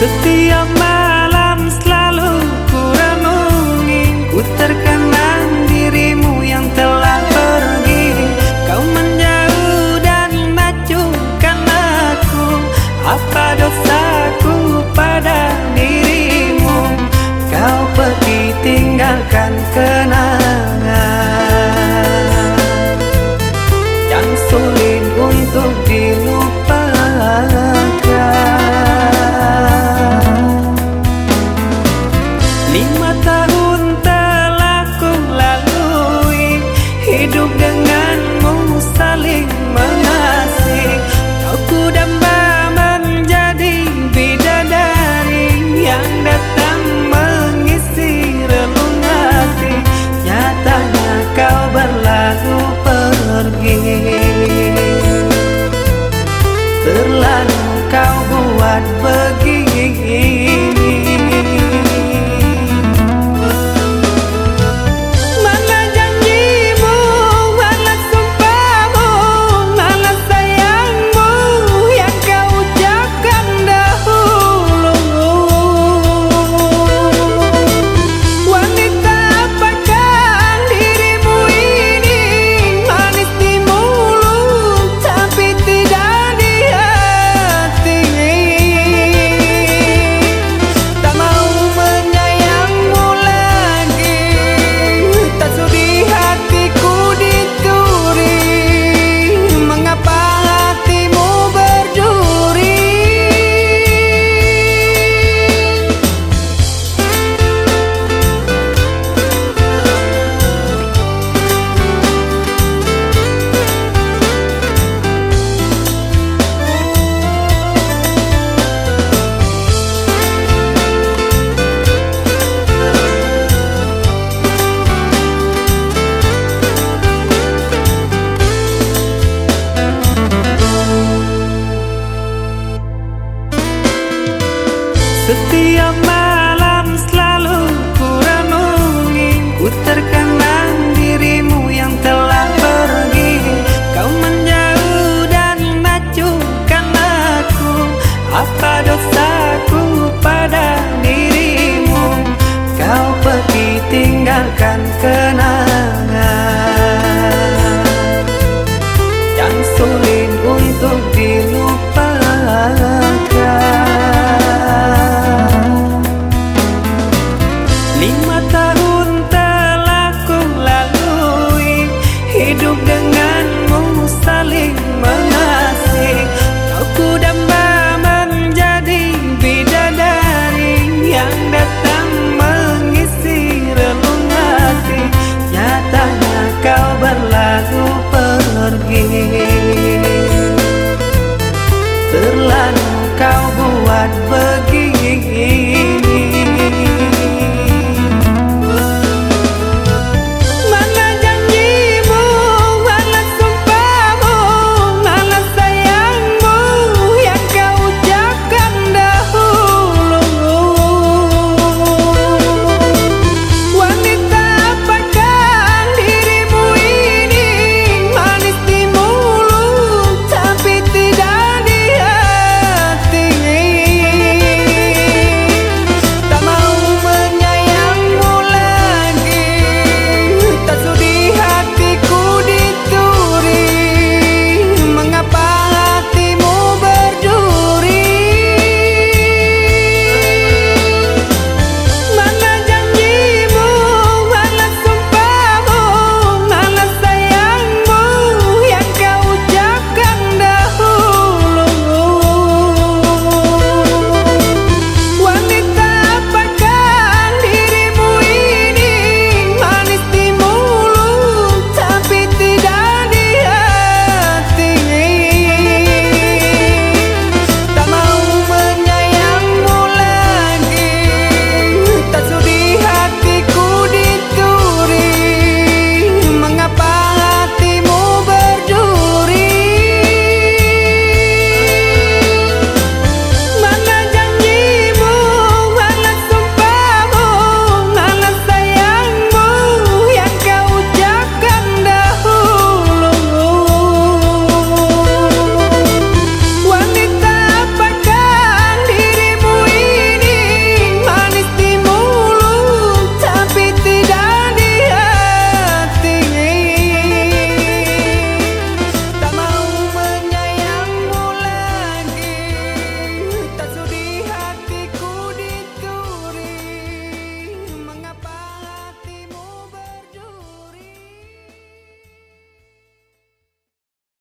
Setiap malam selalu ku renungi Ku terkenang dirimu yang telah pergi. Kau menjauh dan majukan aku Apa dosaku pada dirimu? Kau pergi tinggalkan kenangan. feel kau buat begitu.